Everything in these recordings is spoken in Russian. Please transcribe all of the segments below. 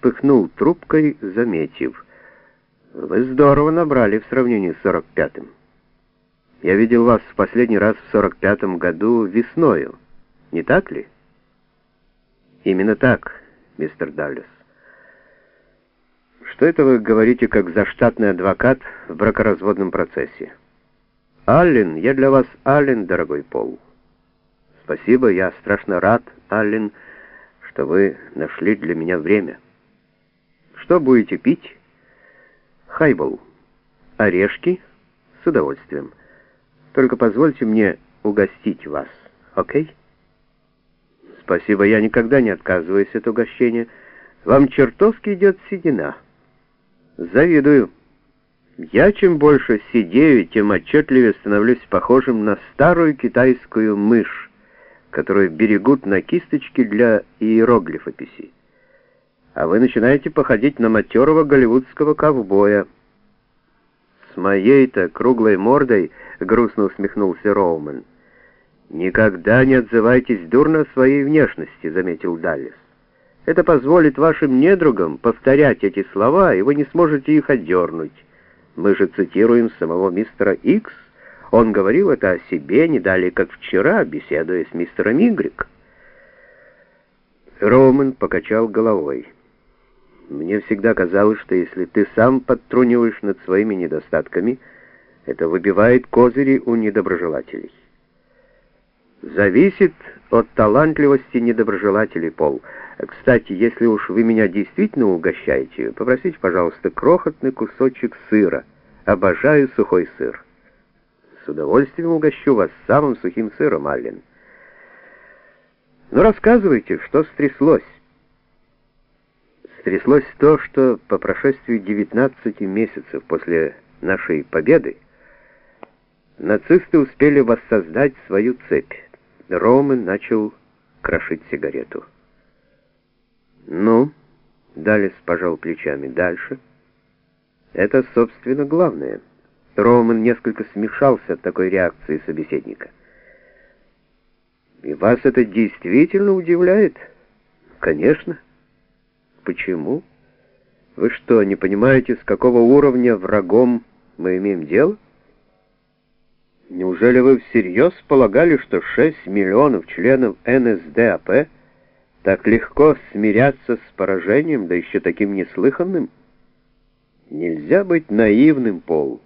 пыхнул трубкой, заметив. «Вы здорово набрали в сравнении с 45-м. Я видел вас в последний раз в 45-м году весною, не так ли?» «Именно так, мистер Даллес. Что это вы говорите как заштатный адвокат в бракоразводном процессе?» «Аллен, я для вас Аллен, дорогой Пол». «Спасибо, я страшно рад, Аллен, что вы нашли для меня время. Что будете пить?» «Хайбол. Орешки?» «С удовольствием. Только позвольте мне угостить вас, окей?» «Спасибо, я никогда не отказываюсь от угощения. Вам чертовски идет седина». «Завидую». Я чем больше сидею, тем отчетливее становлюсь похожим на старую китайскую мышь, которую берегут на кисточке для иероглифописи. А вы начинаете походить на матерого голливудского ковбоя. С моей-то круглой мордой, грустно усмехнулся Роуман. «Никогда не отзывайтесь дурно о своей внешности», — заметил Даллес. «Это позволит вашим недругам повторять эти слова, и вы не сможете их отдернуть». Мы же цитируем самого мистера Икс. Он говорил это о себе не далее, как вчера, беседуя с мистером Игрек. Роман покачал головой. Мне всегда казалось, что если ты сам подтруниваешь над своими недостатками, это выбивает козыри у недоброжелателей. Зависит от талантливости недоброжелателей, Пол. Кстати, если уж вы меня действительно угощаете, попросите, пожалуйста, крохотный кусочек сыра. Обожаю сухой сыр. С удовольствием угощу вас самым сухим сыром, Аллен. Ну, рассказывайте, что стряслось. Стряслось то, что по прошествии 19 месяцев после нашей победы нацисты успели воссоздать свою цепь. Роман начал крошить сигарету. «Ну?» — Далес пожал плечами. «Дальше?» «Это, собственно, главное». Роман несколько смешался от такой реакции собеседника. «И вас это действительно удивляет?» «Конечно». «Почему? Вы что, не понимаете, с какого уровня врагом мы имеем дело?» Неужели вы всерьез полагали, что 6 миллионов членов НСДАП так легко смирятся с поражением, да еще таким неслыханным? Нельзя быть наивным, Пол.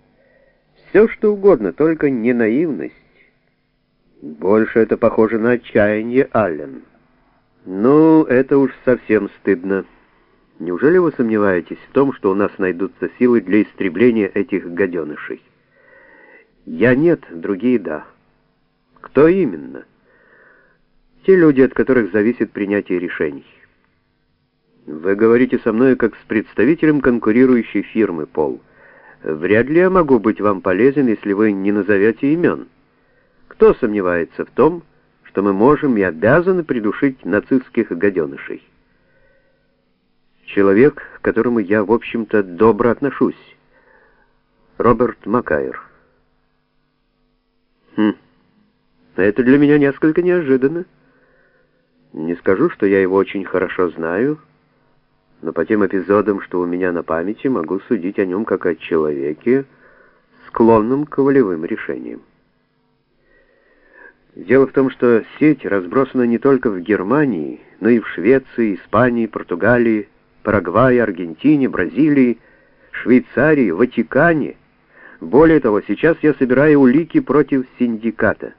Все, что угодно, только не наивность. Больше это похоже на отчаяние, Аллен. Ну, это уж совсем стыдно. Неужели вы сомневаетесь в том, что у нас найдутся силы для истребления этих гаденышей? Я нет, другие да. Кто именно? Те люди, от которых зависит принятие решений. Вы говорите со мной как с представителем конкурирующей фирмы, Пол. Вряд ли я могу быть вам полезен, если вы не назовете имен. Кто сомневается в том, что мы можем и обязаны придушить нацистских гаденышей? Человек, к которому я, в общем-то, добро отношусь. Роберт Макайр. Хм, это для меня несколько неожиданно. Не скажу, что я его очень хорошо знаю, но по тем эпизодам, что у меня на памяти, могу судить о нем как о человеке, склонном к волевым решениям. Дело в том, что сеть разбросана не только в Германии, но и в Швеции, Испании, Португалии, Парагвае, Аргентине, Бразилии, Швейцарии, Ватикане — более того, сейчас я собираю улики против синдиката.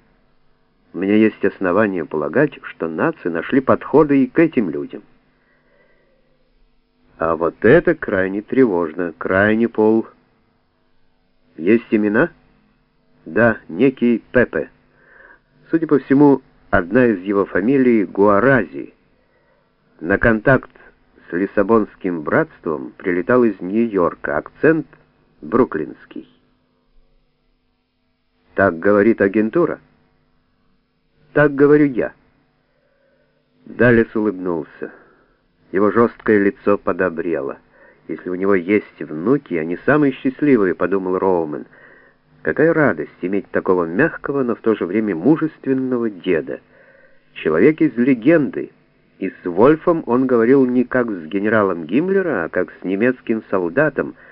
У меня есть основания полагать, что нации нашли подходы и к этим людям. А вот это крайне тревожно, крайне пол. Есть имена? Да, некий Пепе. Судя по всему, одна из его фамилий Гуарази. На контакт с Лиссабонским братством прилетал из Нью-Йорка, акцент бруклинский. Так говорит агентура? Так говорю я. Далес улыбнулся. Его жесткое лицо подобрело. Если у него есть внуки, они самые счастливые, подумал Роумен. Какая радость иметь такого мягкого, но в то же время мужественного деда. Человек из легенды, И с Вольфом он говорил не как с генералом Гиммлера, а как с немецким солдатом —